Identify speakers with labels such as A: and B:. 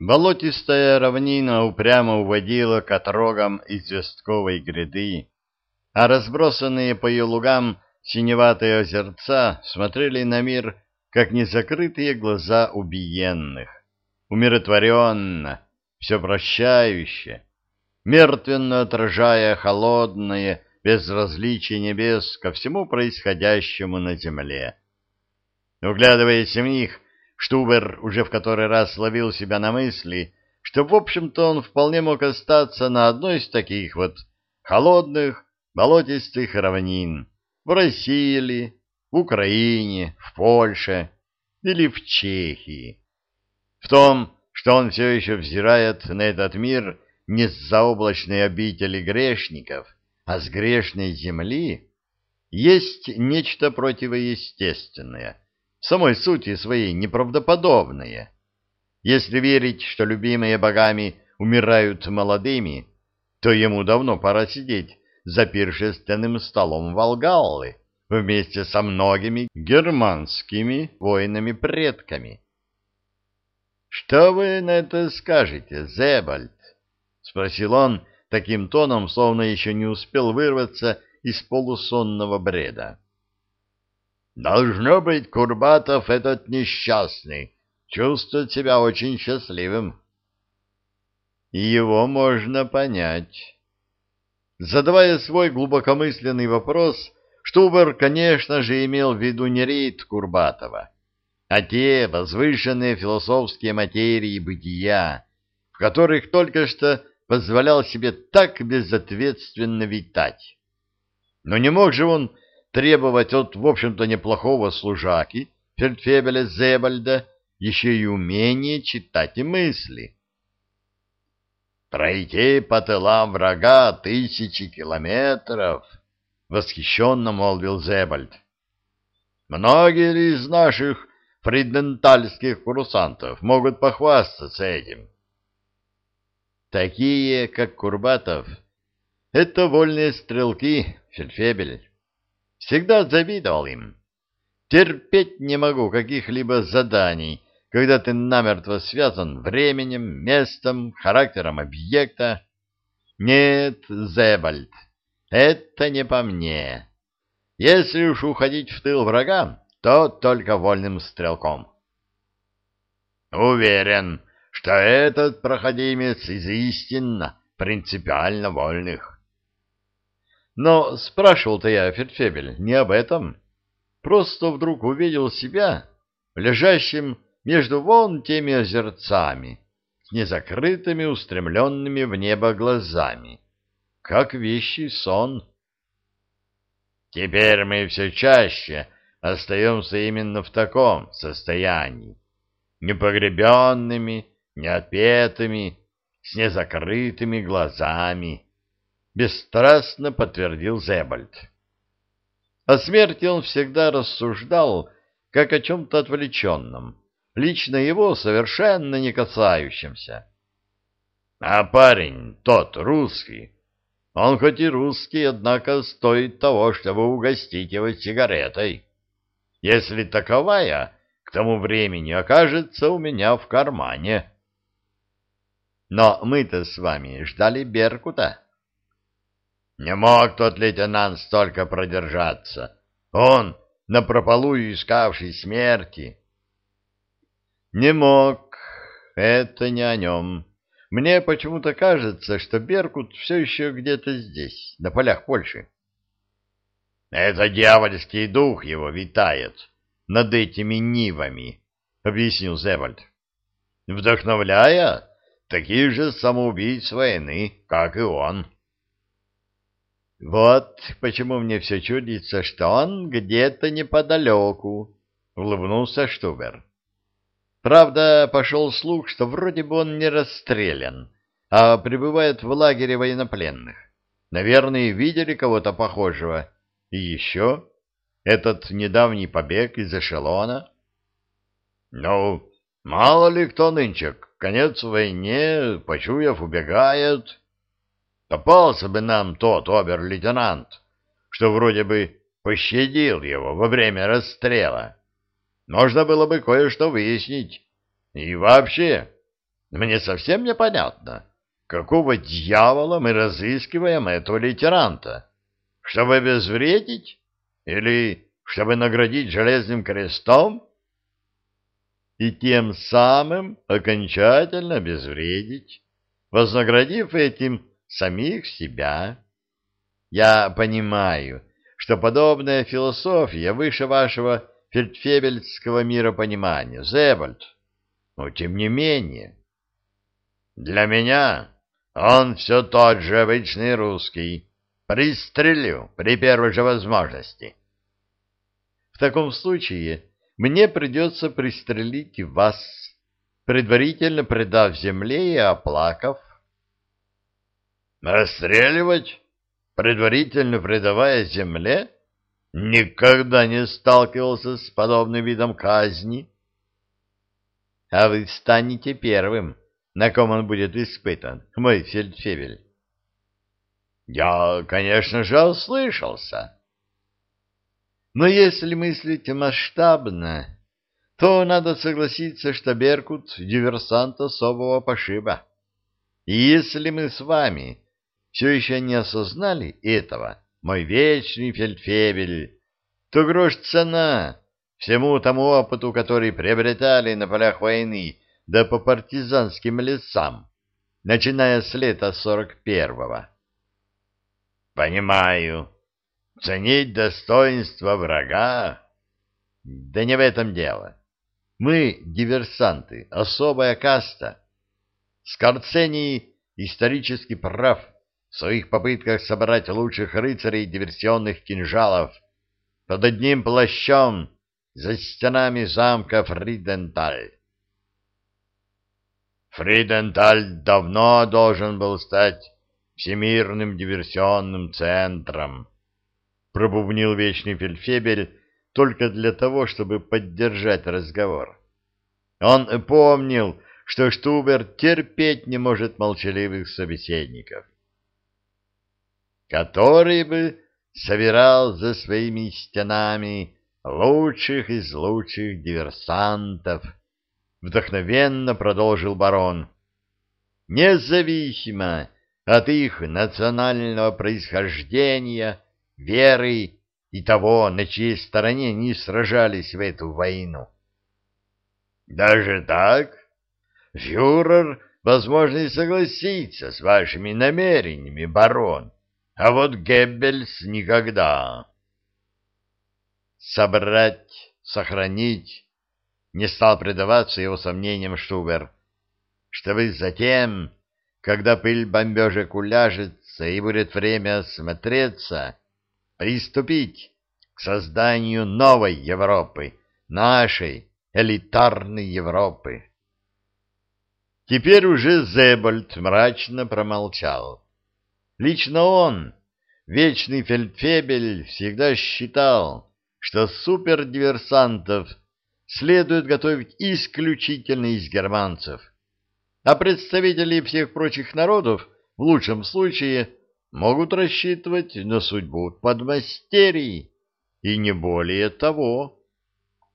A: Болотистая равнина упрямо уводила к отрогам известковой гряды, а разбросанные по ее лугам синеватые озерца смотрели на мир, как незакрытые глаза убиенных, умиротворенно, все прощающе, мертвенно отражая холодное безразличие небес ко всему происходящему на земле. Углядываясь в них, Штубер уже в который раз ловил себя на мысли, что, в общем-то, он вполне мог остаться на одной из таких вот холодных, болотистых равнин в России или в Украине, в Польше или в Чехии. В том, что он все еще взирает на этот мир не с заоблачной обители грешников, а с грешной земли, есть нечто противоестественное — самой сути своей неправдоподобное. Если верить, что любимые богами умирают молодыми, то ему давно пора сидеть за пиршественным столом Волгаллы вместе со многими германскими воинами-предками. — Что вы на это скажете, Зебальд? — спросил он таким тоном, словно еще не успел вырваться из полусонного бреда. Должно быть, Курбатов этот несчастный чувствует себя очень счастливым. Его можно понять. Задавая свой глубокомысленный вопрос, Штубер, конечно же, имел в виду не рейд Курбатова, а те возвышенные философские материи бытия, в которых только что позволял себе так безответственно витать. Но не мог же он требовать от, в общем-то, неплохого служаки Фельдфебеля Зебальда еще и умение читать мысли. «Пройти по тылам врага тысячи километров!» — восхищенно молвил Зебальд. «Многие из наших фридентальских курсантов могут похвастаться этим?» «Такие, как Курбатов, это вольные стрелки, Фельдфебель». Всегда завидовал им. Терпеть не могу каких-либо заданий, когда ты намертво связан временем, местом, характером объекта. Нет, Зебальд, это не по мне. Если уж уходить в тыл врага, то только вольным стрелком. Уверен, что этот проходимец из истинно принципиально вольных. Но спрашивал-то я, Фельдфебель, не об этом. Просто вдруг увидел себя лежащим между вон теми озерцами, с незакрытыми, устремленными в небо глазами, как вещий сон. Теперь мы все чаще остаемся именно в таком состоянии, непогребенными, неотпетыми, с незакрытыми глазами бесстрастно подтвердил Зебальд. О смерти он всегда рассуждал, как о чем-то отвлеченном, лично его совершенно не касающемся. А парень тот русский, он хоть и русский, однако стоит того, чтобы угостить его сигаретой. Если таковая к тому времени окажется у меня в кармане. Но мы-то с вами ждали Беркута. Не мог тот лейтенант столько продержаться. Он, напропалую искавший смерти. Не мог. Это не о нем. Мне почему-то кажется, что Беркут все еще где-то здесь, на полях Польши. Это дьявольский дух его витает над этими нивами, — объяснил Зевальд. Вдохновляя таких же самоубийц войны, как и он. — вот почему мне все чудится, что он где-то неподалеку, — улыбнулся Штубер. Правда, пошел слух, что вроде бы он не расстрелян, а пребывает в лагере военнопленных. Наверное, видели кого-то похожего. И еще этот недавний побег из эшелона. Ну, мало ли кто нынче, конец войне, почуяв, убегает. Попался бы нам тот обер-лейтенант, что вроде бы пощадил его во время расстрела. Можно было бы кое-что выяснить. И вообще, Мне совсем непонятно, какого дьявола мы разыскиваем этого лейтенанта? Чтобы обезвредить? Или чтобы наградить железным крестом? И тем самым окончательно обезвредить, вознаградив этим самих себя. Я понимаю, что подобная философия выше вашего фельдфебельского миропонимания, Зебальд, но тем не менее... Для меня он все тот же обычный русский. Пристрелю при первой же возможности. В таком случае мне придется пристрелить вас, предварительно предав земле и оплакав. Расстреливать, предварительно предавая земле? Никогда не сталкивался с подобным видом казни. А вы станете первым, на ком он будет испытан, мой фельдфебель. Я, конечно же, услышался. Но если мыслить масштабно, то надо согласиться, что Беркут — диверсант особого пошиба. И если мы с вами все еще не осознали этого, мой вечный фельдфебель, то грош цена всему тому опыту, который приобретали на полях войны да по партизанским лесам, начиная с лета сорок первого. Понимаю. Ценить достоинство врага? Да не в этом дело. Мы диверсанты, особая каста. Скорцений исторически прав в своих попытках собрать лучших рыцарей диверсионных кинжалов под одним плащом за стенами замка Фриденталь. Фриденталь давно должен был стать всемирным диверсионным центром, пробубнил вечный фельдфебель только для того, чтобы поддержать разговор. Он помнил, что Штубер терпеть не может молчаливых собеседников, который бы собирал за своими стенами лучших из лучших диверсантов, вдохновенно продолжил барон. Независимо от их национального происхождения, веры и того, на чьей стороне они сражались в эту войну. Даже так? Фюрер, возможно, и согласится с вашими намерениями, барон, а вот Геббельс никогда. Собрать, сохранить не стал предаваться его сомнениям Шубер, чтобы затем, когда пыль бомбежек уляжется и будет время осмотреться, приступить к созданию новой Европы, нашей элитарной Европы. Теперь уже Зебольд мрачно промолчал. Лично он, вечный фельдфебель, всегда считал, что супердиверсантов следует готовить исключительно из германцев, а представители всех прочих народов в лучшем случае могут рассчитывать на судьбу подмастерий, и не более того.